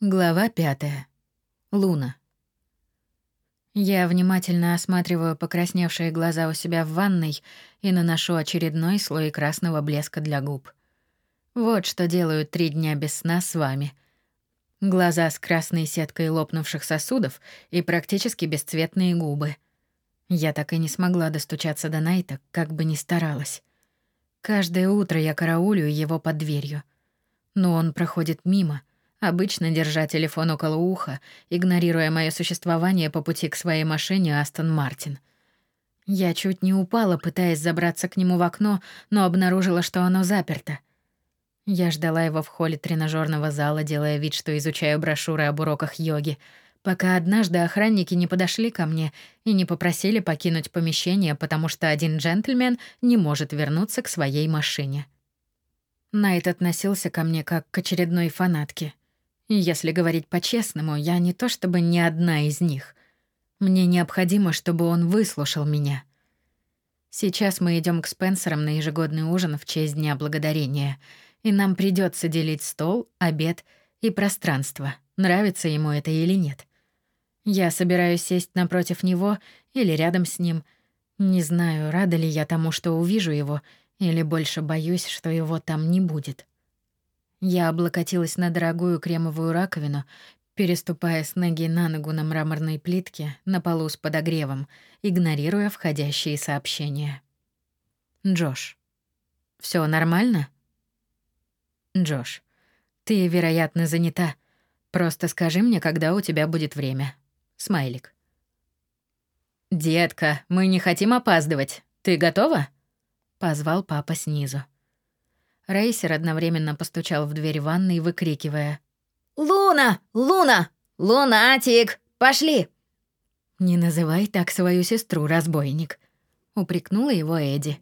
Глава пятая. Луна. Я внимательно осматриваю покрасневшие глаза у себя в ванной и наношу очередной слой красного блеска для губ. Вот что делаю три дня без сна с вами. Глаза с красной сеткой лопнувших сосудов и практически бесцветные губы. Я так и не смогла достучаться до Найта, как бы ни старалась. Каждое утро я караулю его под дверью. Но он проходит мимо — обычно держа телефон около уха, игнорируя мое существование по пути к своей машине Астон Мартин. Я чуть не упала, пытаясь забраться к нему в окно, но обнаружила, что оно заперто. Я ждала его в холле тренажерного зала, делая вид, что изучаю брошюры об уроках йоги, пока однажды охранники не подошли ко мне и не попросили покинуть помещение, потому что один джентльмен не может вернуться к своей машине. Найт относился ко мне как к очередной фанатке. Если говорить по-честному, я не то чтобы не одна из них. Мне необходимо, чтобы он выслушал меня. Сейчас мы идем к Спенсерам на ежегодный ужин в честь Дня Благодарения, и нам придется делить стол, обед и пространство, нравится ему это или нет. Я собираюсь сесть напротив него или рядом с ним. Не знаю, рада ли я тому, что увижу его, или больше боюсь, что его там не будет. Я облокотилась на дорогую кремовую раковину, переступая с ноги на ногу на мраморной плитке на полу с подогревом, игнорируя входящие сообщения. Джош. Все нормально? Джош. Ты, вероятно, занята. Просто скажи мне, когда у тебя будет время. Смайлик. Детка, мы не хотим опаздывать. Ты готова? позвал папа снизу. Рейсер одновременно постучал в дверь ванной, выкрикивая. «Луна! Луна! Лунатик! Пошли!» «Не называй так свою сестру, разбойник», — упрекнула его Эдди.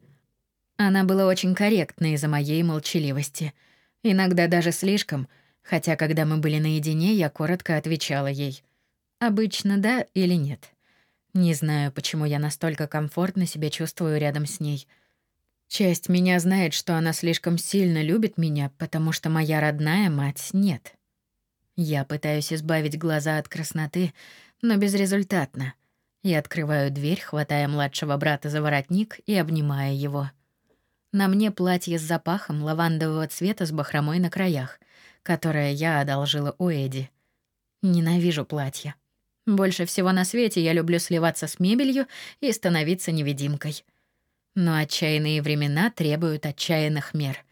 Она была очень корректна из-за моей молчаливости. Иногда даже слишком, хотя когда мы были наедине, я коротко отвечала ей. Обычно да или нет. Не знаю, почему я настолько комфортно себя чувствую рядом с ней — Часть меня знает, что она слишком сильно любит меня, потому что моя родная мать нет. Я пытаюсь избавить глаза от красноты, но безрезультатно. Я открываю дверь, хватая младшего брата за воротник и обнимая его. На мне платье с запахом лавандового цвета с бахромой на краях, которое я одолжила у Эди. Ненавижу платья. Больше всего на свете я люблю сливаться с мебелью и становиться невидимкой — но отчаянные времена требуют отчаянных мер.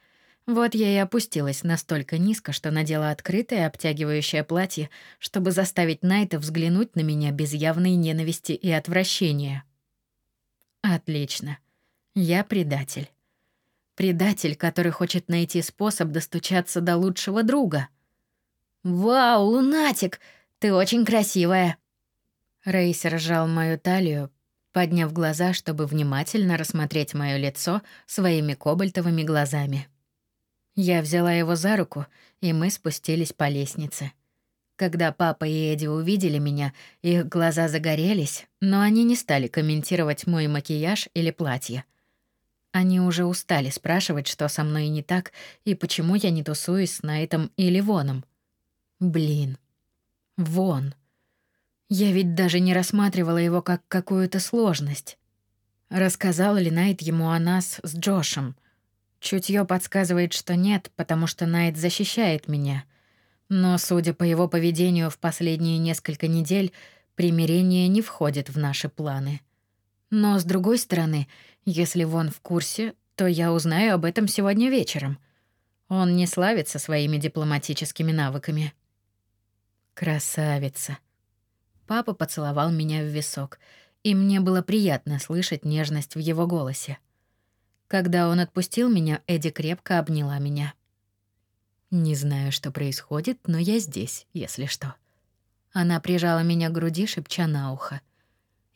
Вот я и опустилась настолько низко, что надела открытое обтягивающее платье, чтобы заставить Найта взглянуть на меня без явной ненависти и отвращения. Отлично. Я предатель. Предатель, который хочет найти способ достучаться до лучшего друга. «Вау, лунатик! Ты очень красивая!» Рейсер сжал мою талию, подняв глаза, чтобы внимательно рассмотреть мое лицо своими кобальтовыми глазами. Я взяла его за руку, и мы спустились по лестнице. Когда папа и Эдди увидели меня, их глаза загорелись, но они не стали комментировать мой макияж или платье. Они уже устали спрашивать, что со мной не так и почему я не тусуюсь с Найтом или Воном. Блин. Вон. Я ведь даже не рассматривала его как какую-то сложность. Рассказал ли Найт ему о нас с Джошем? Чутье подсказывает, что нет, потому что Найт защищает меня. Но, судя по его поведению в последние несколько недель, примирение не входит в наши планы. Но, с другой стороны, если Вон в курсе, то я узнаю об этом сегодня вечером. Он не славится своими дипломатическими навыками. Красавица. Папа поцеловал меня в висок, и мне было приятно слышать нежность в его голосе. Когда он отпустил меня, Эдди крепко обняла меня. Не знаю, что происходит, но я здесь, если что. Она прижала меня к груди, шепча на ухо: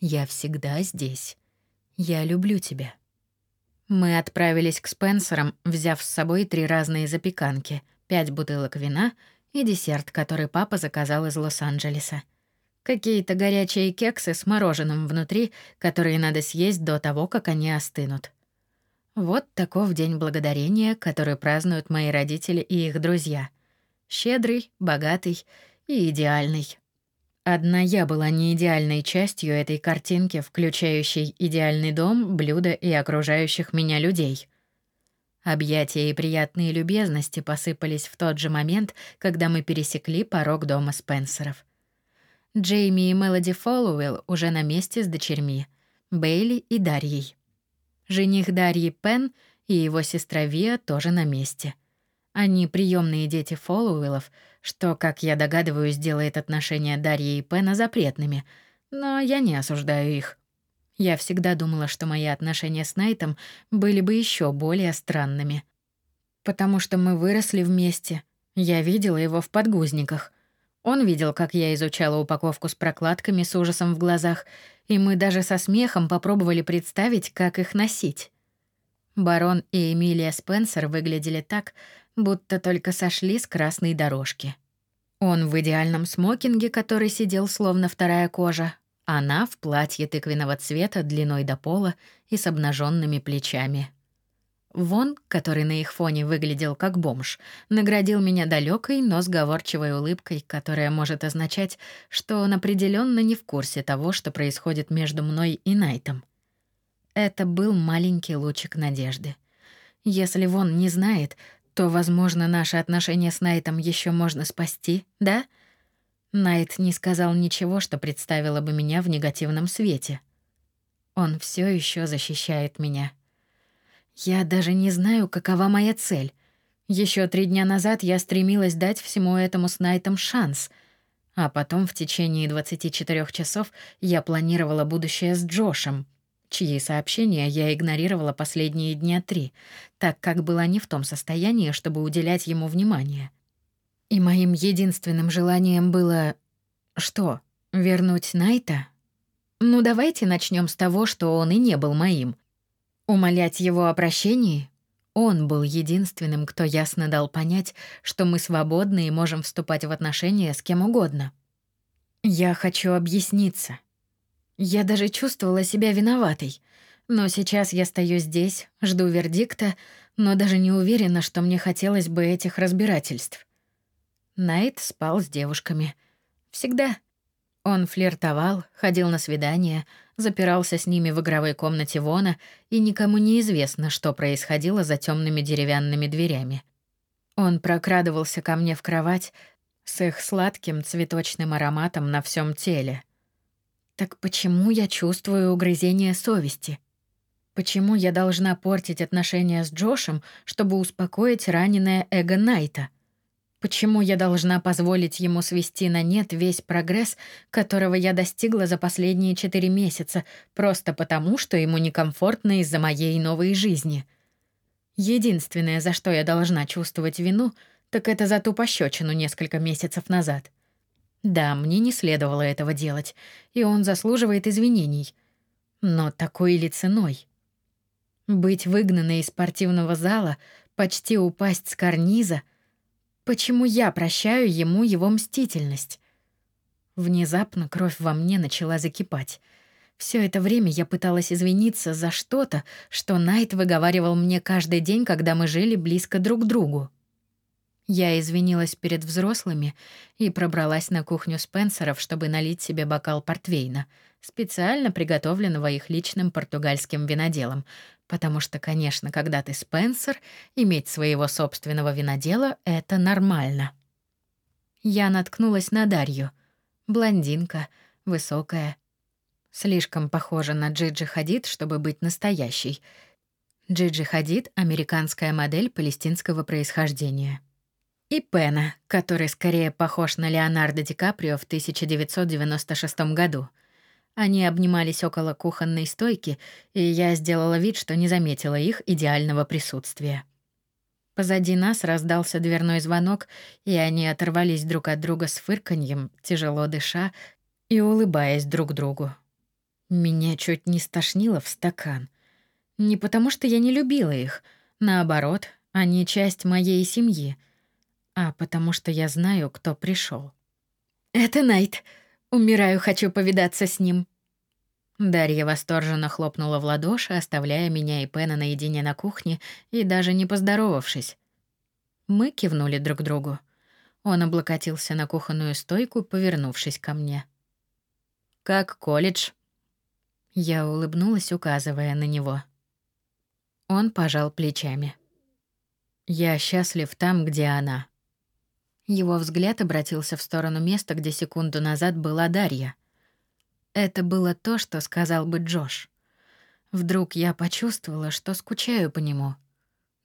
"Я всегда здесь. Я люблю тебя". Мы отправились к Спенсерам, взяв с собой три разные запеканки, пять бутылок вина и десерт, который папа заказал из Лос-Анджелеса. Какие-то горячие кексы с мороженым внутри, которые надо съесть до того, как они остынут. Вот таков день благодарения, который празднуют мои родители и их друзья. Щедрый, богатый и идеальный. Одна я была не идеальной частью этой картинки, включающей идеальный дом, блюда и окружающих меня людей. Объятия и приятные любезности посыпались в тот же момент, когда мы пересекли порог дома Спенсеров. Джейми и Мелоди Фоллоуэлл уже на месте с дочерьми, Бейли и Дарьей. Жених Дарьи Пен и его сестра Виа тоже на месте. Они приемные дети Фоллоуэллов — что, как я догадываюсь, делает отношения Дарьи и Пена запретными, но я не осуждаю их. Я всегда думала, что мои отношения с Найтом были бы еще более странными. Потому что мы выросли вместе. Я видела его в подгузниках. Он видел, как я изучала упаковку с прокладками с ужасом в глазах, и мы даже со смехом попробовали представить, как их носить. Барон и Эмилия Спенсер выглядели так, будто только сошли с красной дорожки. Он в идеальном смокинге, который сидел словно вторая кожа, она в платье тыквенного цвета длиной до пола и с обнаженными плечами. Вон, который на их фоне выглядел как бомж, наградил меня далекой, но сговорчивой улыбкой, которая может означать, что он определенно не в курсе того, что происходит между мной и Найтом. Это был маленький лучик надежды. Если Вон не знает, то, возможно, наши отношения с Найтом еще можно спасти, да? Найт не сказал ничего, что представило бы меня в негативном свете. Он все еще защищает меня. Я даже не знаю, какова моя цель. Еще три дня назад я стремилась дать всему этому с Найтом шанс, а потом в течение 24 часов я планировала будущее с Джошем — чьи сообщения я игнорировала последние дня три, так как была не в том состоянии, чтобы уделять ему внимание. И моим единственным желанием было... Что, вернуть Найта? Ну, давайте начнем с того, что он и не был моим. Умолять его о прощении? Он был единственным, кто ясно дал понять, что мы свободны и можем вступать в отношения с кем угодно. Я хочу объясниться. Я даже чувствовала себя виноватой. Но сейчас я стою здесь, жду вердикта, но даже не уверена, что мне хотелось бы этих разбирательств. Найт спал с девушками. Всегда. Он флиртовал, ходил на свидания, запирался с ними в игровой комнате Вона, и никому не известно, что происходило за темными деревянными дверями. Он прокрадывался ко мне в кровать с их сладким цветочным ароматом на всем теле — так почему я чувствую угрызение совести? Почему я должна портить отношения с Джошем, чтобы успокоить раненое эго Найта? Почему я должна позволить ему свести на нет весь прогресс, которого я достигла за последние четыре месяца, просто потому, что ему некомфортно из-за моей новой жизни? Единственное, за что я должна чувствовать вину, так это за ту пощечину несколько месяцев назад. Да, мне не следовало этого делать, и он заслуживает извинений. Но такой ли ценой? Быть выгнанной из спортивного зала, почти упасть с карниза. Почему я прощаю ему его мстительность? Внезапно кровь во мне начала закипать. Все это время я пыталась извиниться за что-то, что Найт выговаривал мне каждый день, когда мы жили близко друг к другу. Я извинилась перед взрослыми и пробралась на кухню Спенсеров, чтобы налить себе бокал портвейна, специально приготовленного их личным португальским виноделом, потому что, конечно, когда ты Спенсер, иметь своего собственного винодела — это нормально. Я наткнулась на Дарью. Блондинка, высокая, слишком похожа на Джиджи Хадид, чтобы быть настоящей. Джиджи Хадид — американская модель палестинского происхождения и Пена, который скорее похож на Леонардо Ди Каприо в 1996 году. Они обнимались около кухонной стойки, и я сделала вид, что не заметила их идеального присутствия. Позади нас раздался дверной звонок, и они оторвались друг от друга с фырканьем, тяжело дыша и улыбаясь друг другу. Меня чуть не стошнило в стакан. Не потому что я не любила их, наоборот, они часть моей семьи — а потому что я знаю, кто пришел. «Это Найт. Умираю, хочу повидаться с ним». Дарья восторженно хлопнула в ладоши, оставляя меня и Пена наедине на кухне и даже не поздоровавшись. Мы кивнули друг другу. Он облокотился на кухонную стойку, повернувшись ко мне. «Как колледж?» Я улыбнулась, указывая на него. Он пожал плечами. «Я счастлив там, где она». Его взгляд обратился в сторону места, где секунду назад была Дарья. Это было то, что сказал бы Джош. Вдруг я почувствовала, что скучаю по нему.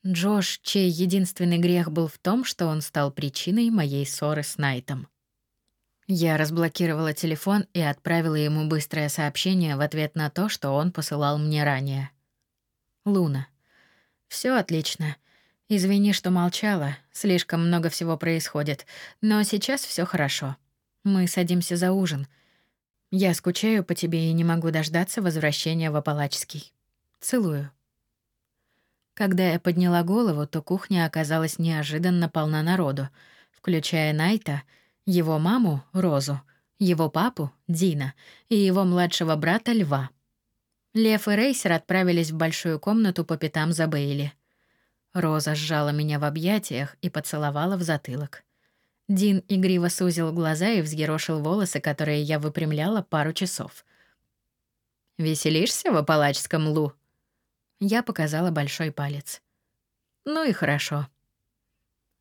Джош, чей единственный грех был в том, что он стал причиной моей ссоры с Найтом. Я разблокировала телефон и отправила ему быстрое сообщение в ответ на то, что он посылал мне ранее. Луна. Все отлично. Извини, что молчала. Слишком много всего происходит, но сейчас все хорошо. Мы садимся за ужин. Я скучаю по тебе и не могу дождаться возвращения в Апалачский. Целую. Когда я подняла голову, то кухня оказалась неожиданно полна народу, включая Найта, его маму Розу, его папу Дина и его младшего брата Льва. Лев и Рейсер отправились в большую комнату по пятам за Бейли. Роза сжала меня в объятиях и поцеловала в затылок. Дин игриво сузил глаза и взъерошил волосы, которые я выпрямляла пару часов. «Веселишься в Апалачском Лу?» Я показала большой палец. «Ну и хорошо».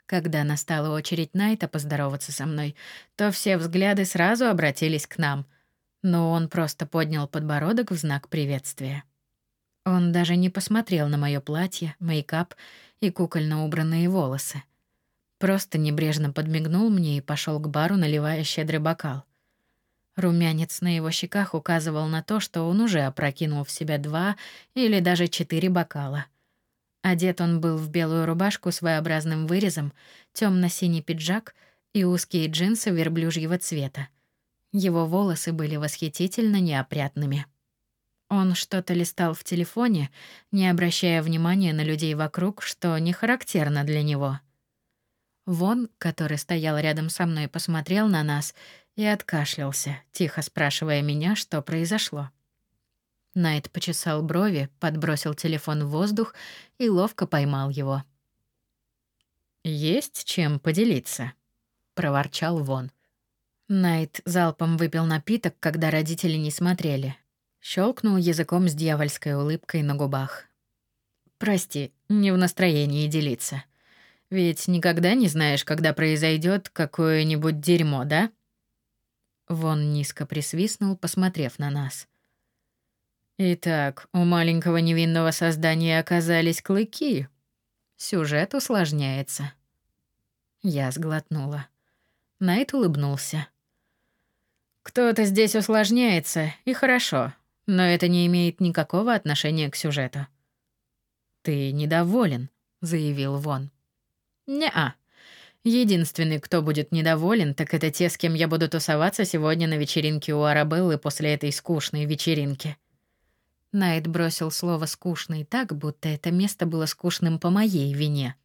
Когда настала очередь Найта поздороваться со мной, то все взгляды сразу обратились к нам, но он просто поднял подбородок в знак приветствия. Он даже не посмотрел на моё платье, мейкап и кукольно убранные волосы. Просто небрежно подмигнул мне и пошел к бару, наливая щедрый бокал. Румянец на его щеках указывал на то, что он уже опрокинул в себя два или даже четыре бокала. Одет он был в белую рубашку с своеобразным вырезом, темно синий пиджак и узкие джинсы верблюжьего цвета. Его волосы были восхитительно неопрятными. Он что-то листал в телефоне, не обращая внимания на людей вокруг, что не характерно для него — Вон, который стоял рядом со мной, посмотрел на нас и откашлялся, тихо спрашивая меня, что произошло. Найт почесал брови, подбросил телефон в воздух и ловко поймал его. «Есть чем поделиться», — проворчал Вон. Найт залпом выпил напиток, когда родители не смотрели. Щелкнул языком с дьявольской улыбкой на губах. «Прости, не в настроении делиться. Ведь никогда не знаешь, когда произойдет какое-нибудь дерьмо, да? Вон низко присвистнул, посмотрев на нас. Итак, у маленького невинного создания оказались клыки. Сюжет усложняется. Я сглотнула. Найт улыбнулся. Кто-то здесь усложняется, и хорошо, но это не имеет никакого отношения к сюжету. Ты недоволен, заявил Вон. Не-а. Единственный, кто будет недоволен, так это те, с кем я буду тусоваться сегодня на вечеринке у Арабеллы после этой скучной вечеринки. Найт бросил слово «скучный» так, будто это место было скучным по моей вине.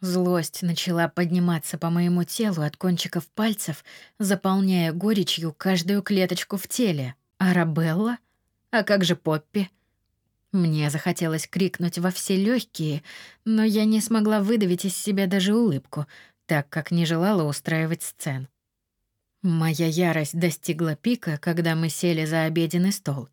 Злость начала подниматься по моему телу от кончиков пальцев, заполняя горечью каждую клеточку в теле. Арабелла? А как же Поппи? Мне захотелось крикнуть во все легкие, но я не смогла выдавить из себя даже улыбку, так как не желала устраивать сцен. Моя ярость достигла пика, когда мы сели за обеденный стол,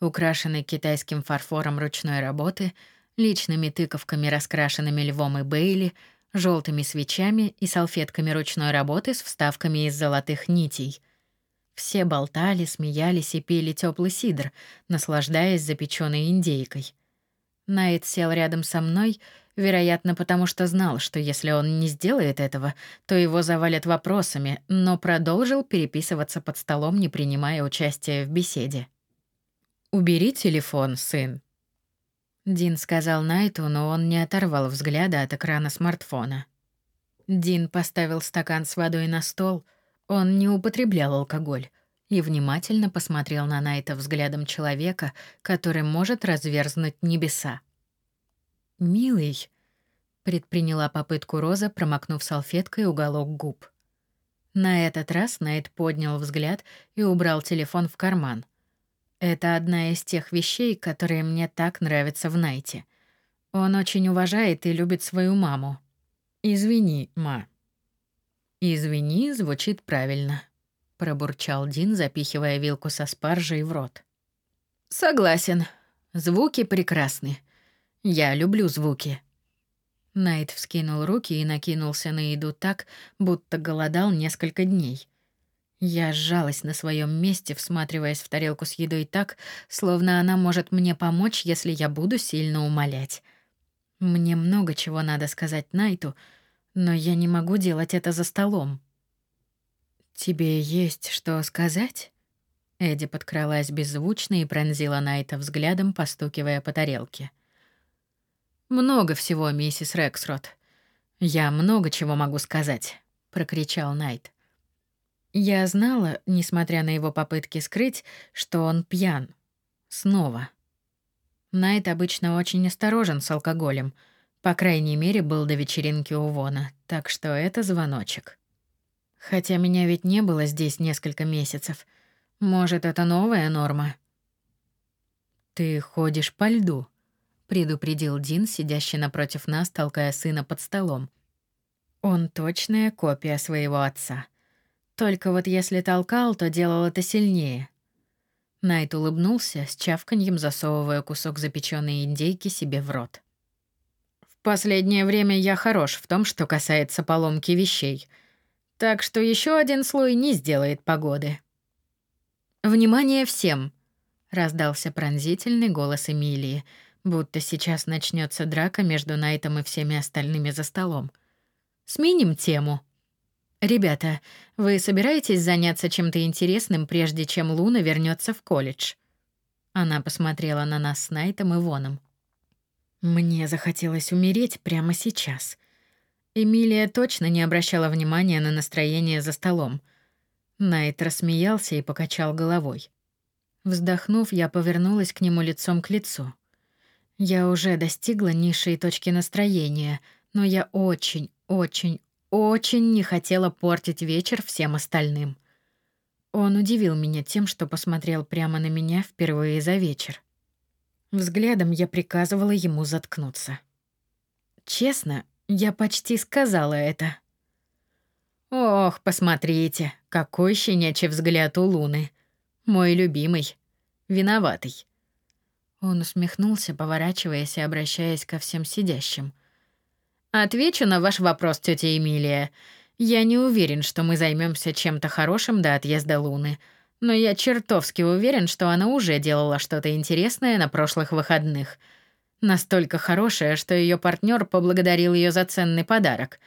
украшенный китайским фарфором ручной работы, личными тыковками, раскрашенными львом и Бейли, желтыми свечами и салфетками ручной работы с вставками из золотых нитей — все болтали, смеялись и пили теплый сидр, наслаждаясь запеченной индейкой. Найт сел рядом со мной, вероятно, потому что знал, что если он не сделает этого, то его завалят вопросами, но продолжил переписываться под столом, не принимая участия в беседе. «Убери телефон, сын», Дин сказал Найту, но он не оторвал взгляда от экрана смартфона. Дин поставил стакан с водой на стол — он не употреблял алкоголь и внимательно посмотрел на Найта взглядом человека, который может разверзнуть небеса. «Милый», — предприняла попытку Роза, промокнув салфеткой уголок губ. На этот раз Найт поднял взгляд и убрал телефон в карман. Это одна из тех вещей, которые мне так нравятся в Найте. Он очень уважает и любит свою маму. «Извини, ма», Извини, звучит правильно, пробурчал Дин, запихивая вилку со спаржей в рот. Согласен. Звуки прекрасны. Я люблю звуки. Найт вскинул руки и накинулся на еду так, будто голодал несколько дней. Я сжалась на своем месте, всматриваясь в тарелку с едой так, словно она может мне помочь, если я буду сильно умолять. Мне много чего надо сказать Найту, но я не могу делать это за столом. Тебе есть что сказать? Эдди подкралась беззвучно и пронзила Найта взглядом, постукивая по тарелке. Много всего, миссис Рексрот. Я много чего могу сказать, прокричал Найт. Я знала, несмотря на его попытки скрыть, что он пьян. Снова. Найт обычно очень осторожен с алкоголем. По крайней мере, был до вечеринки у Вона, так что это звоночек. Хотя меня ведь не было здесь несколько месяцев. Может, это новая норма? Ты ходишь по льду, предупредил Дин, сидящий напротив нас, толкая сына под столом. Он точная копия своего отца. Только вот если толкал, то делал это сильнее. Найт улыбнулся, с чавканьем засовывая кусок запеченной индейки себе в рот. Последнее время я хорош в том, что касается поломки вещей. Так что еще один слой не сделает погоды. Внимание всем, раздался пронзительный голос Эмилии, будто сейчас начнется драка между Найтом и всеми остальными за столом. Сменим тему. Ребята, вы собираетесь заняться чем-то интересным, прежде чем Луна вернется в колледж? Она посмотрела на нас с Найтом и Воном. Мне захотелось умереть прямо сейчас. Эмилия точно не обращала внимания на настроение за столом. Найт рассмеялся и покачал головой. Вздохнув, я повернулась к нему лицом к лицу. Я уже достигла низшей точки настроения, но я очень, очень, очень не хотела портить вечер всем остальным. Он удивил меня тем, что посмотрел прямо на меня впервые за вечер. Взглядом я приказывала ему заткнуться. Честно, я почти сказала это. Ох, посмотрите, какой щенячий взгляд у Луны. Мой любимый, виноватый. Он усмехнулся, поворачиваясь и обращаясь ко всем сидящим. Отвечу на ваш вопрос, тетя Эмилия. Я не уверен, что мы займемся чем-то хорошим до отъезда Луны, но я чертовски уверен, что она уже делала что-то интересное на прошлых выходных. Настолько хорошее, что ее партнер поблагодарил ее за ценный подарок.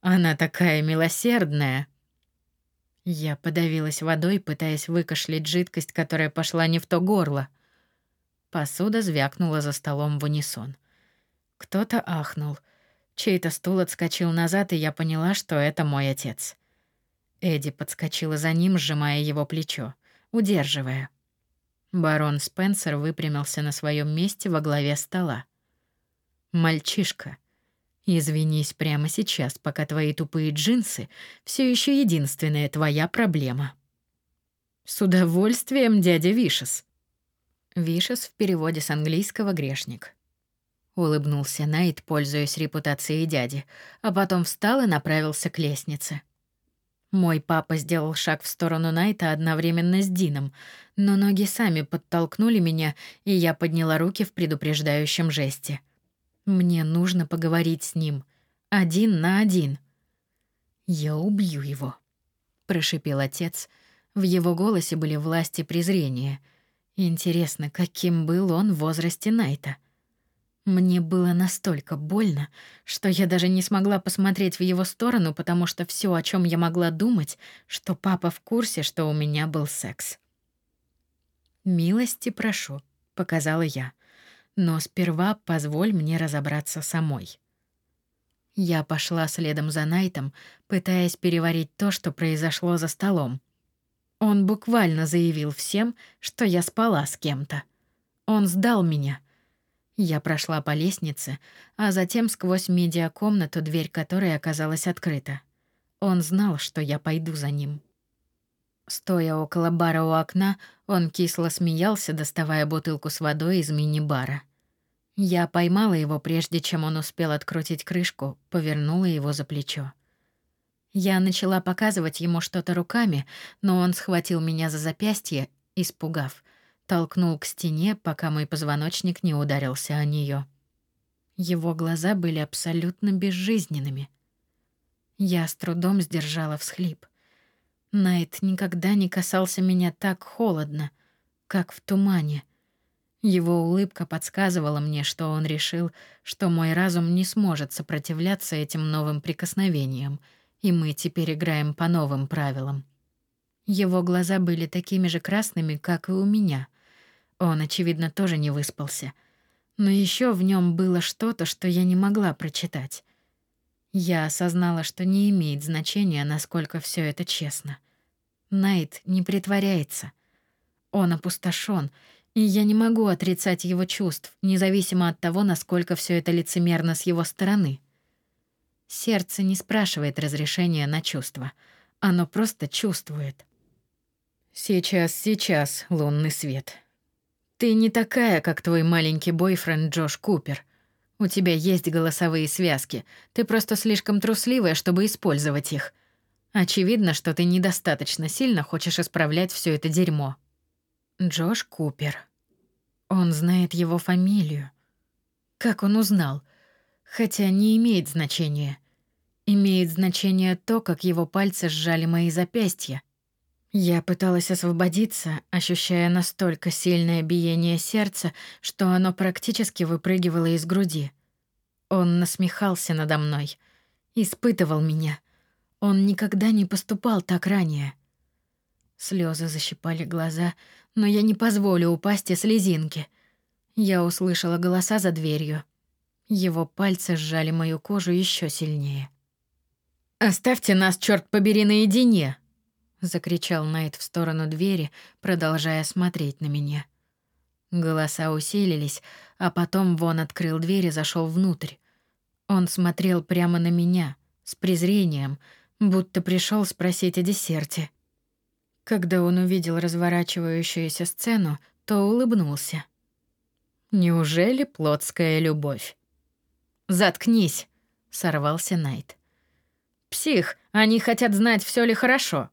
Она такая милосердная. Я подавилась водой, пытаясь выкашлять жидкость, которая пошла не в то горло. Посуда звякнула за столом в унисон. Кто-то ахнул. Чей-то стул отскочил назад, и я поняла, что это мой отец. Эдди подскочила за ним, сжимая его плечо, удерживая. Барон Спенсер выпрямился на своем месте во главе стола. «Мальчишка, извинись прямо сейчас, пока твои тупые джинсы все еще единственная твоя проблема». «С удовольствием, дядя Вишес», Вишес в переводе с английского грешник. Улыбнулся Найт, пользуясь репутацией дяди, а потом встал и направился к лестнице. Мой папа сделал шаг в сторону Найта одновременно с Дином, но ноги сами подтолкнули меня, и я подняла руки в предупреждающем жесте. Мне нужно поговорить с ним. Один на один. «Я убью его», — прошипел отец. В его голосе были власть и презрение — Интересно, каким был он в возрасте Найта? Мне было настолько больно, что я даже не смогла посмотреть в его сторону, потому что все, о чем я могла думать, что папа в курсе, что у меня был секс. «Милости прошу», — показала я. «Но сперва позволь мне разобраться самой». Я пошла следом за Найтом, пытаясь переварить то, что произошло за столом. Он буквально заявил всем, что я спала с кем-то. Он сдал меня. Я прошла по лестнице, а затем сквозь медиакомнату, дверь которой оказалась открыта. Он знал, что я пойду за ним. Стоя около бара у окна, он кисло смеялся, доставая бутылку с водой из мини-бара. Я поймала его, прежде чем он успел открутить крышку, повернула его за плечо. Я начала показывать ему что-то руками, но он схватил меня за запястье, испугав, толкнул к стене, пока мой позвоночник не ударился о нее. Его глаза были абсолютно безжизненными. Я с трудом сдержала всхлип. Найт никогда не касался меня так холодно, как в тумане. Его улыбка подсказывала мне, что он решил, что мой разум не сможет сопротивляться этим новым прикосновениям, и мы теперь играем по новым правилам. Его глаза были такими же красными, как и у меня. Он, очевидно, тоже не выспался. Но еще в нем было что-то, что я не могла прочитать. Я осознала, что не имеет значения, насколько все это честно. Найт не притворяется. Он опустошен, и я не могу отрицать его чувств, независимо от того, насколько все это лицемерно с его стороны. Сердце не спрашивает разрешения на чувства. Оно просто чувствует. Сейчас, сейчас, лунный свет. Ты не такая, как твой маленький бойфренд Джош Купер. У тебя есть голосовые связки. Ты просто слишком трусливая, чтобы использовать их. Очевидно, что ты недостаточно сильно хочешь исправлять все это дерьмо. Джош Купер. Он знает его фамилию. Как он узнал? Хотя не имеет значения. Имеет значение то, как его пальцы сжали мои запястья. Я пыталась освободиться, ощущая настолько сильное биение сердца, что оно практически выпрыгивало из груди. Он насмехался надо мной, испытывал меня. Он никогда не поступал так ранее. Слезы защипали глаза, но я не позволю упасть и слезинки. Я услышала голоса за дверью. Его пальцы сжали мою кожу еще сильнее. «Оставьте нас, черт побери, наедине!» Закричал Найт в сторону двери, продолжая смотреть на меня. Голоса усилились, а потом Вон открыл дверь и зашел внутрь. Он смотрел прямо на меня, с презрением, будто пришел спросить о десерте. Когда он увидел разворачивающуюся сцену, то улыбнулся. Неужели плотская любовь? Заткнись, сорвался Найт. Псих, они хотят знать, все ли хорошо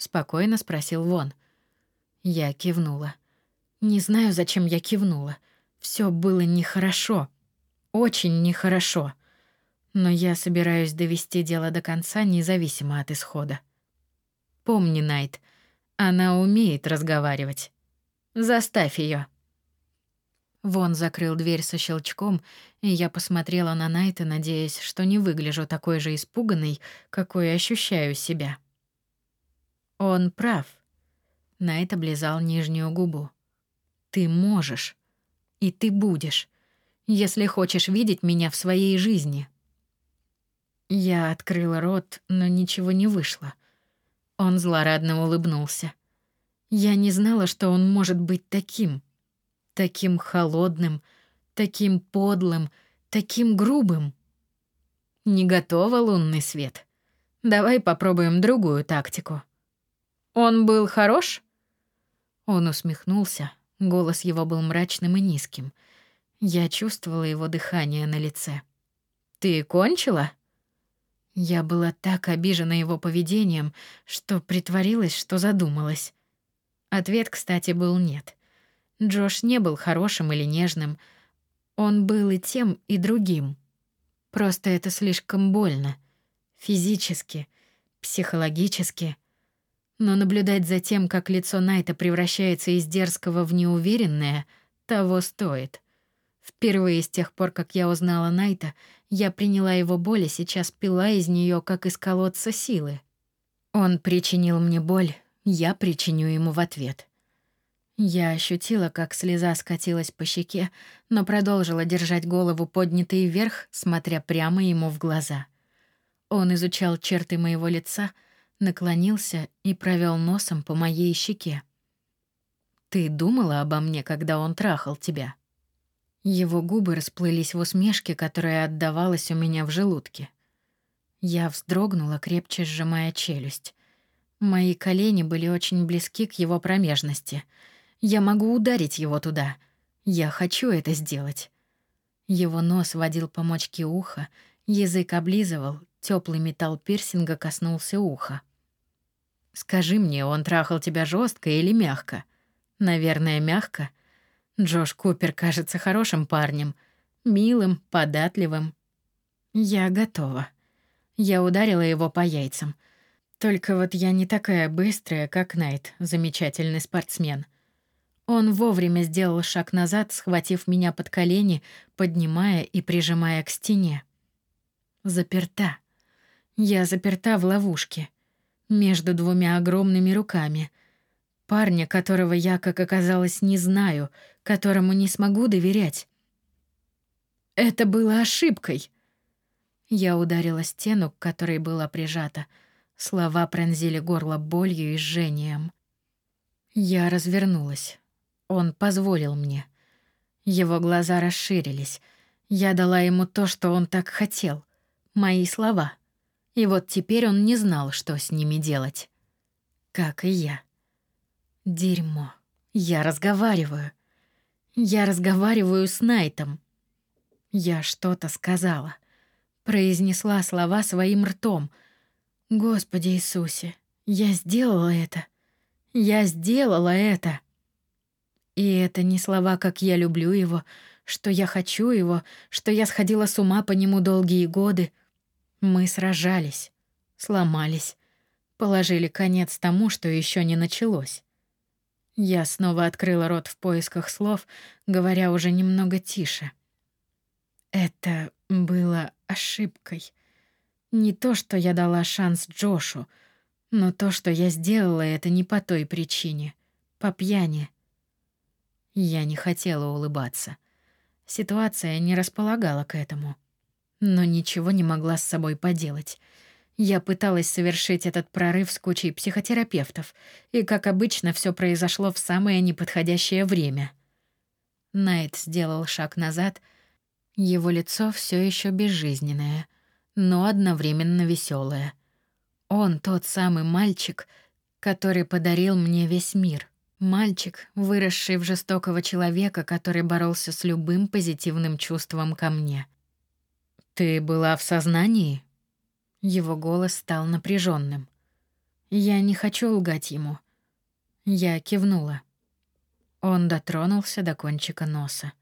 спокойно спросил Вон. Я кивнула. Не знаю, зачем я кивнула. Все было нехорошо. Очень нехорошо. Но я собираюсь довести дело до конца, независимо от исхода. Помни, Найт, она умеет разговаривать. Заставь ее. Вон закрыл дверь со щелчком, и я посмотрела на Найта, надеясь, что не выгляжу такой же испуганной, какой ощущаю себя. Он прав. Найт облизал нижнюю губу. Ты можешь. И ты будешь, если хочешь видеть меня в своей жизни. Я открыла рот, но ничего не вышло. Он злорадно улыбнулся. Я не знала, что он может быть таким. Таким холодным, таким подлым, таким грубым. Не готова лунный свет. Давай попробуем другую тактику. Он был хорош? Он усмехнулся. Голос его был мрачным и низким. Я чувствовала его дыхание на лице. Ты кончила? Я была так обижена его поведением, что притворилась, что задумалась. Ответ, кстати, был нет. Джош не был хорошим или нежным. Он был и тем, и другим. Просто это слишком больно. Физически, психологически — но наблюдать за тем, как лицо Найта превращается из дерзкого в неуверенное, того стоит. Впервые с тех пор, как я узнала Найта, я приняла его боль и сейчас пила из нее, как из колодца силы. Он причинил мне боль, я причиню ему в ответ. Я ощутила, как слеза скатилась по щеке, но продолжила держать голову поднятой вверх, смотря прямо ему в глаза. Он изучал черты моего лица — наклонился и провел носом по моей щеке. Ты думала обо мне, когда он трахал тебя? Его губы расплылись в усмешке, которая отдавалась у меня в желудке. Я вздрогнула, крепче сжимая челюсть. Мои колени были очень близки к его промежности. Я могу ударить его туда. Я хочу это сделать. Его нос водил по мочке уха, язык облизывал, Теплый металл пирсинга коснулся уха. Скажи мне, он трахал тебя жестко или мягко? Наверное, мягко. Джош Купер кажется хорошим парнем, милым, податливым. Я готова. Я ударила его по яйцам. Только вот я не такая быстрая, как Найт, замечательный спортсмен. Он вовремя сделал шаг назад, схватив меня под колени, поднимая и прижимая к стене. Заперта. Я заперта в ловушке между двумя огромными руками. Парня, которого я, как оказалось, не знаю, которому не смогу доверять. Это было ошибкой. Я ударила стену, к которой была прижата. Слова пронзили горло болью и жжением. Я развернулась. Он позволил мне. Его глаза расширились. Я дала ему то, что он так хотел. Мои слова. И вот теперь он не знал, что с ними делать. Как и я. Дерьмо. Я разговариваю. Я разговариваю с Найтом. Я что-то сказала произнесла слова своим ртом. Господи Иисусе, я сделала это. Я сделала это. И это не слова, как я люблю его, что я хочу его, что я сходила с ума по нему долгие годы. Мы сражались, сломались, положили конец тому, что еще не началось. Я снова открыла рот в поисках слов, говоря уже немного тише. Это было ошибкой. Не то, что я дала шанс Джошу, но то, что я сделала это не по той причине, по пьяни. Я не хотела улыбаться. Ситуация не располагала к этому. Но ничего не могла с собой поделать. Я пыталась совершить этот прорыв с кучей психотерапевтов, и, как обычно, все произошло в самое неподходящее время. Найт сделал шаг назад — его лицо все еще безжизненное, но одновременно веселое. Он тот самый мальчик, который подарил мне весь мир. Мальчик, выросший в жестокого человека, который боролся с любым позитивным чувством ко мне. Ты была в сознании? Его голос стал напряженным. Я не хочу лгать ему. Я кивнула. Он дотронулся до кончика носа.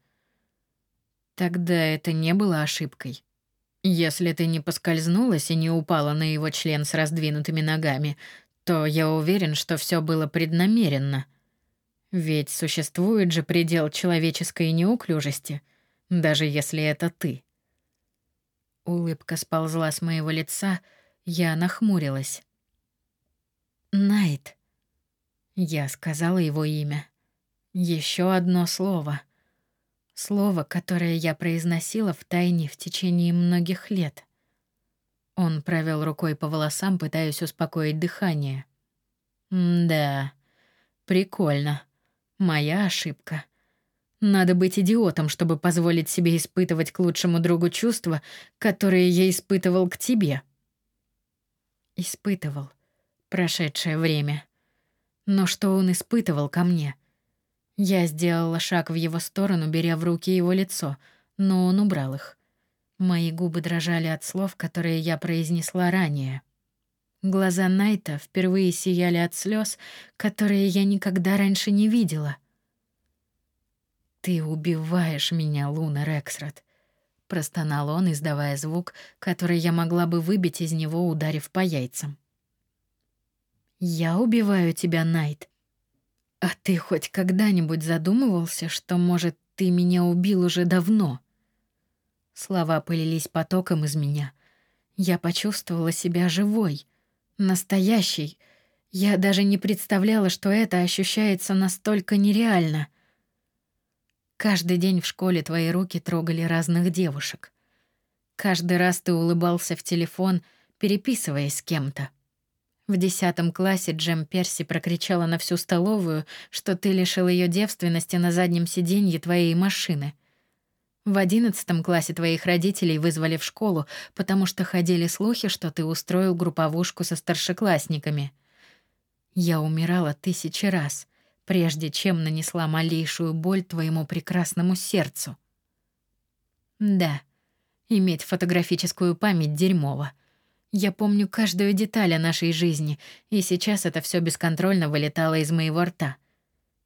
Тогда это не было ошибкой. Если ты не поскользнулась и не упала на его член с раздвинутыми ногами, то я уверен, что все было преднамеренно. Ведь существует же предел человеческой неуклюжести, даже если это ты. Улыбка сползла с моего лица, я нахмурилась. Найт. Я сказала его имя. Еще одно слово — Слово, которое я произносила в тайне в течение многих лет. Он провел рукой по волосам, пытаясь успокоить дыхание. да, прикольно. Моя ошибка. Надо быть идиотом, чтобы позволить себе испытывать к лучшему другу чувства, которые я испытывал к тебе. Испытывал. Прошедшее время. Но что он испытывал ко мне? Я сделала шаг в его сторону, беря в руки его лицо, но он убрал их. Мои губы дрожали от слов, которые я произнесла ранее. Глаза Найта впервые сияли от слез, которые я никогда раньше не видела. «Ты убиваешь меня, Луна Рексрот», — простонал он, издавая звук, который я могла бы выбить из него, ударив по яйцам. «Я убиваю тебя, Найт», а ты хоть когда-нибудь задумывался, что, может, ты меня убил уже давно? Слова полились потоком из меня. Я почувствовала себя живой, настоящей. Я даже не представляла, что это ощущается настолько нереально. Каждый день в школе твои руки трогали разных девушек. Каждый раз ты улыбался в телефон, переписываясь с кем-то. В десятом классе Джем Перси прокричала на всю столовую, что ты лишил ее девственности на заднем сиденье твоей машины. В одиннадцатом классе твоих родителей вызвали в школу, потому что ходили слухи, что ты устроил групповушку со старшеклассниками. Я умирала тысячи раз, прежде чем нанесла малейшую боль твоему прекрасному сердцу. Да, иметь фотографическую память дерьмово. Я помню каждую деталь о нашей жизни, и сейчас это все бесконтрольно вылетало из моего рта.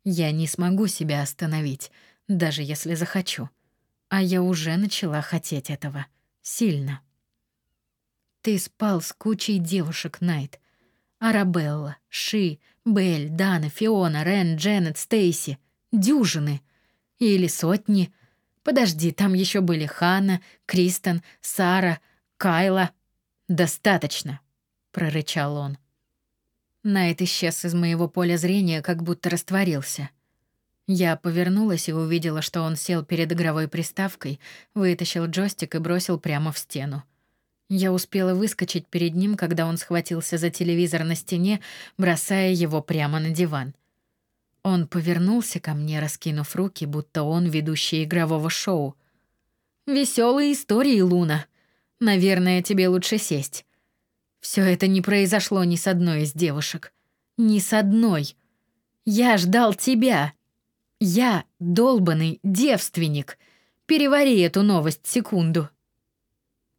Я не смогу себя остановить, даже если захочу. А я уже начала хотеть этого. Сильно. Ты спал с кучей девушек, Найт. Арабелла, Ши, Белль, Дана, Фиона, Рен, Дженнет, Стейси. Дюжины. Или сотни. Подожди, там еще были Ханна, Кристен, Сара, Кайла — «Достаточно», — прорычал он. Найт исчез из моего поля зрения, как будто растворился. Я повернулась и увидела, что он сел перед игровой приставкой, вытащил джойстик и бросил прямо в стену. Я успела выскочить перед ним, когда он схватился за телевизор на стене, бросая его прямо на диван. Он повернулся ко мне, раскинув руки, будто он ведущий игрового шоу. Веселые истории, Луна», Наверное, тебе лучше сесть. Все это не произошло ни с одной из девушек. Ни с одной. Я ждал тебя. Я долбанный девственник. Перевари эту новость секунду.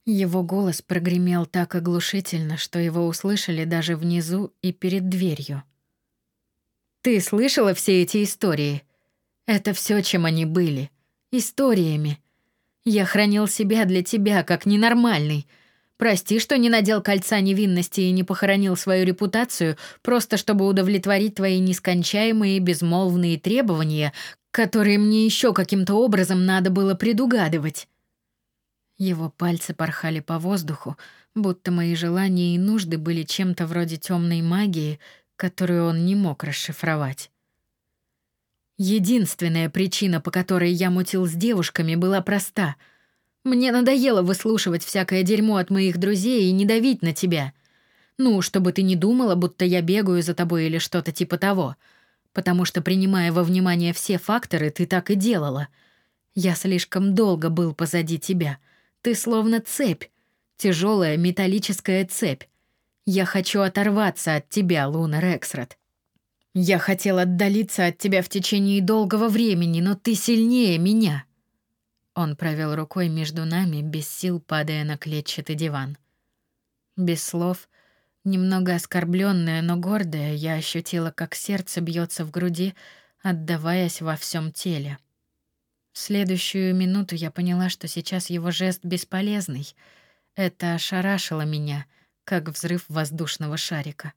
Его голос прогремел так оглушительно, что его услышали даже внизу и перед дверью. Ты слышала все эти истории? Это все, чем они были. Историями. Я хранил себя для тебя, как ненормальный. Прости, что не надел кольца невинности и не похоронил свою репутацию, просто чтобы удовлетворить твои нескончаемые безмолвные требования, которые мне еще каким-то образом надо было предугадывать. Его пальцы порхали по воздуху, будто мои желания и нужды были чем-то вроде темной магии, которую он не мог расшифровать. Единственная причина, по которой я мутил с девушками, была проста. Мне надоело выслушивать всякое дерьмо от моих друзей и не давить на тебя. Ну, чтобы ты не думала, будто я бегаю за тобой или что-то типа того. Потому что, принимая во внимание все факторы, ты так и делала. Я слишком долго был позади тебя. Ты словно цепь. Тяжелая металлическая цепь. Я хочу оторваться от тебя, Луна Рексрот. Я хотел отдалиться от тебя в течение долгого времени, но ты сильнее меня. Он провел рукой между нами, без сил падая на клетчатый диван. Без слов, немного оскорбленная, но гордая, я ощутила, как сердце бьется в груди, отдаваясь во всем теле. В следующую минуту я поняла, что сейчас его жест бесполезный. Это ошарашило меня, как взрыв воздушного шарика.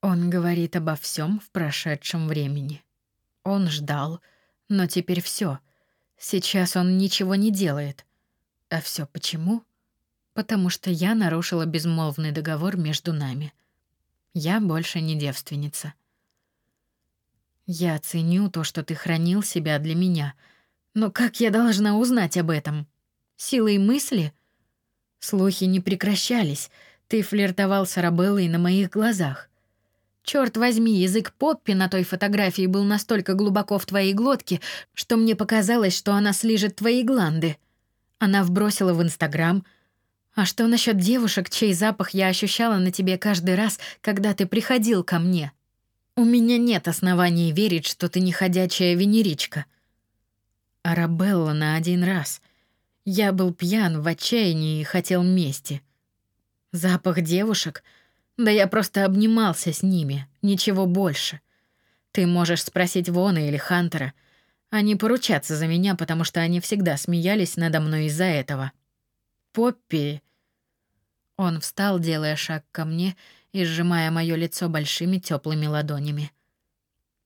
Он говорит обо всем в прошедшем времени. Он ждал, но теперь все. Сейчас он ничего не делает. А все почему? Потому что я нарушила безмолвный договор между нами. Я больше не девственница. Я ценю то, что ты хранил себя для меня. Но как я должна узнать об этом? Силой мысли? Слухи не прекращались. Ты флиртовал с Арабеллой на моих глазах. Черт возьми, язык Поппи на той фотографии был настолько глубоко в твоей глотке, что мне показалось, что она слижет твои гланды. Она вбросила в Инстаграм. А что насчет девушек, чей запах я ощущала на тебе каждый раз, когда ты приходил ко мне? У меня нет оснований верить, что ты не ходячая венеричка. Арабелла на один раз. Я был пьян в отчаянии и хотел мести. Запах девушек — да я просто обнимался с ними, ничего больше. Ты можешь спросить Вона или Хантера. Они поручатся за меня, потому что они всегда смеялись надо мной из-за этого. Поппи... Он встал, делая шаг ко мне и сжимая моё лицо большими теплыми ладонями.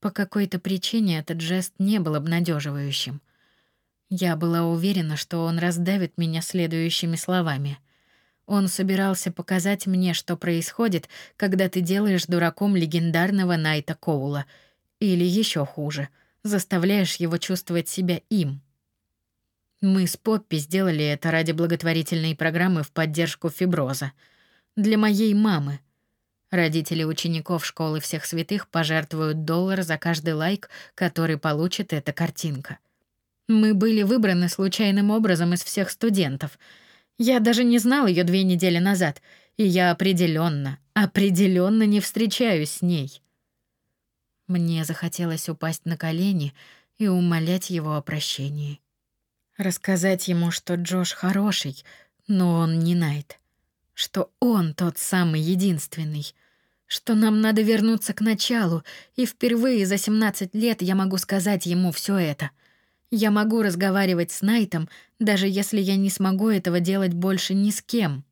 По какой-то причине этот жест не был обнадеживающим. Я была уверена, что он раздавит меня следующими словами. Он собирался показать мне, что происходит, когда ты делаешь дураком легендарного Найта Коула. Или еще хуже, заставляешь его чувствовать себя им. Мы с Поппи сделали это ради благотворительной программы в поддержку фиброза. Для моей мамы. Родители учеников школы всех святых пожертвуют доллар за каждый лайк, который получит эта картинка. Мы были выбраны случайным образом из всех студентов — я даже не знал ее две недели назад, и я определенно, определенно не встречаюсь с ней. Мне захотелось упасть на колени и умолять его о прощении. Рассказать ему, что Джош хороший, но он не Найт. Что он тот самый единственный. Что нам надо вернуться к началу, и впервые за 17 лет я могу сказать ему все это. Я могу разговаривать с Найтом, даже если я не смогу этого делать больше ни с кем.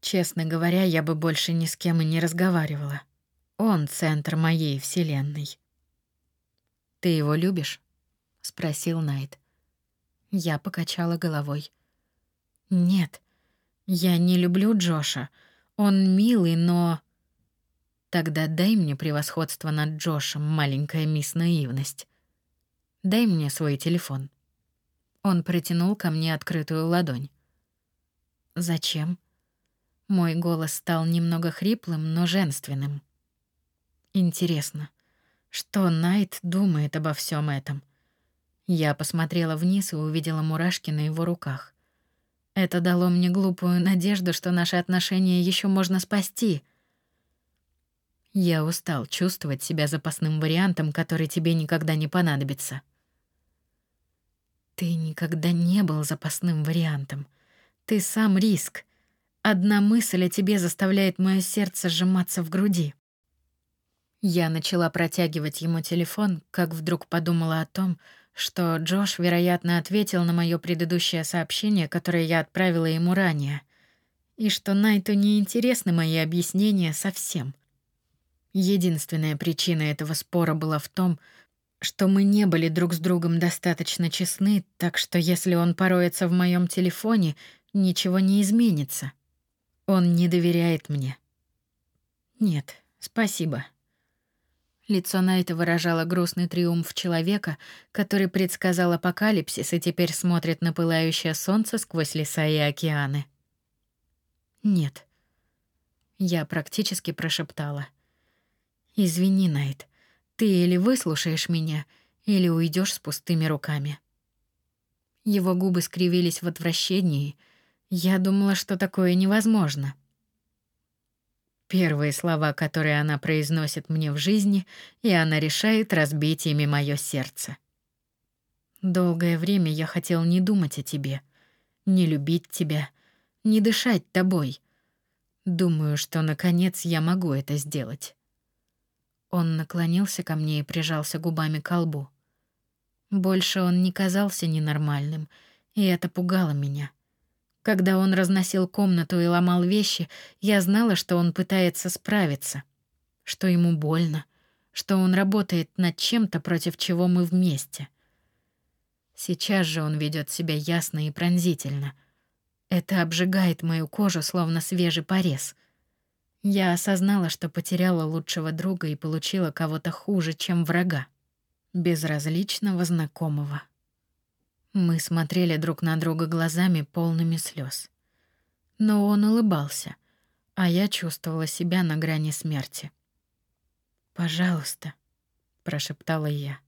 Честно говоря, я бы больше ни с кем и не разговаривала. Он центр моей вселенной. Ты его любишь? спросил Найт. Я покачала головой. Нет. Я не люблю Джоша. Он милый, но Тогда дай мне превосходство над Джошем, маленькая мисс наивность. Дай мне свой телефон. Он протянул ко мне открытую ладонь. Зачем? Мой голос стал немного хриплым, но женственным. Интересно, что Найт думает обо всем этом? Я посмотрела вниз и увидела мурашки на его руках. Это дало мне глупую надежду, что наши отношения еще можно спасти. Я устал чувствовать себя запасным вариантом, который тебе никогда не понадобится. Ты никогда не был запасным вариантом. Ты сам риск. Одна мысль о тебе заставляет мое сердце сжиматься в груди. Я начала протягивать ему телефон, как вдруг подумала о том, что Джош, вероятно, ответил на мое предыдущее сообщение, которое я отправила ему ранее, и что Найту не интересны мои объяснения совсем. Единственная причина этого спора была в том, что мы не были друг с другом достаточно честны, так что если он пороется в моем телефоне, ничего не изменится. Он не доверяет мне. Нет, спасибо. Лицо Найта выражало грустный триумф человека, который предсказал апокалипсис и теперь смотрит на пылающее солнце сквозь леса и океаны. Нет. Я практически прошептала. Извини, Найт. Ты или выслушаешь меня, или уйдешь с пустыми руками. Его губы скривились в отвращении, я думала, что такое невозможно. Первые слова, которые она произносит мне в жизни, и она решает разбить ими мое сердце. Долгое время я хотел не думать о тебе, не любить тебя, не дышать тобой. Думаю, что наконец я могу это сделать. Он наклонился ко мне и прижался губами к лбу. Больше он не казался ненормальным, и это пугало меня. Когда он разносил комнату и ломал вещи, я знала, что он пытается справиться, что ему больно, что он работает над чем-то, против чего мы вместе. Сейчас же он ведет себя ясно и пронзительно. Это обжигает мою кожу, словно свежий порез. Я осознала, что потеряла лучшего друга и получила кого-то хуже, чем врага, безразличного знакомого. Мы смотрели друг на друга глазами полными слез. Но он улыбался, а я чувствовала себя на грани смерти. "Пожалуйста", прошептала я.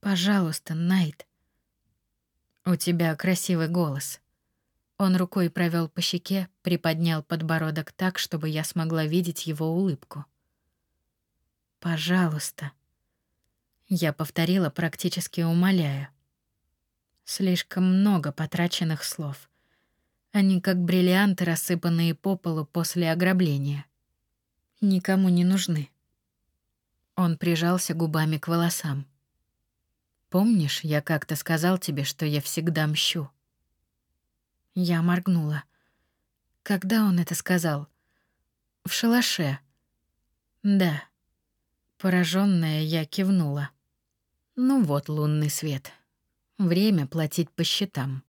"Пожалуйста, Найт. У тебя красивый голос". Он рукой провел по щеке, приподнял подбородок так, чтобы я смогла видеть его улыбку. "Пожалуйста". Я повторила, практически умоляя. Слишком много потраченных слов. Они как бриллианты, рассыпанные по полу после ограбления. Никому не нужны. Он прижался губами к волосам. Помнишь, я как-то сказал тебе, что я всегда мщу? Я моргнула. Когда он это сказал? В шалаше. Да. Пораженная, я кивнула. Ну вот лунный свет. Время платить по счетам.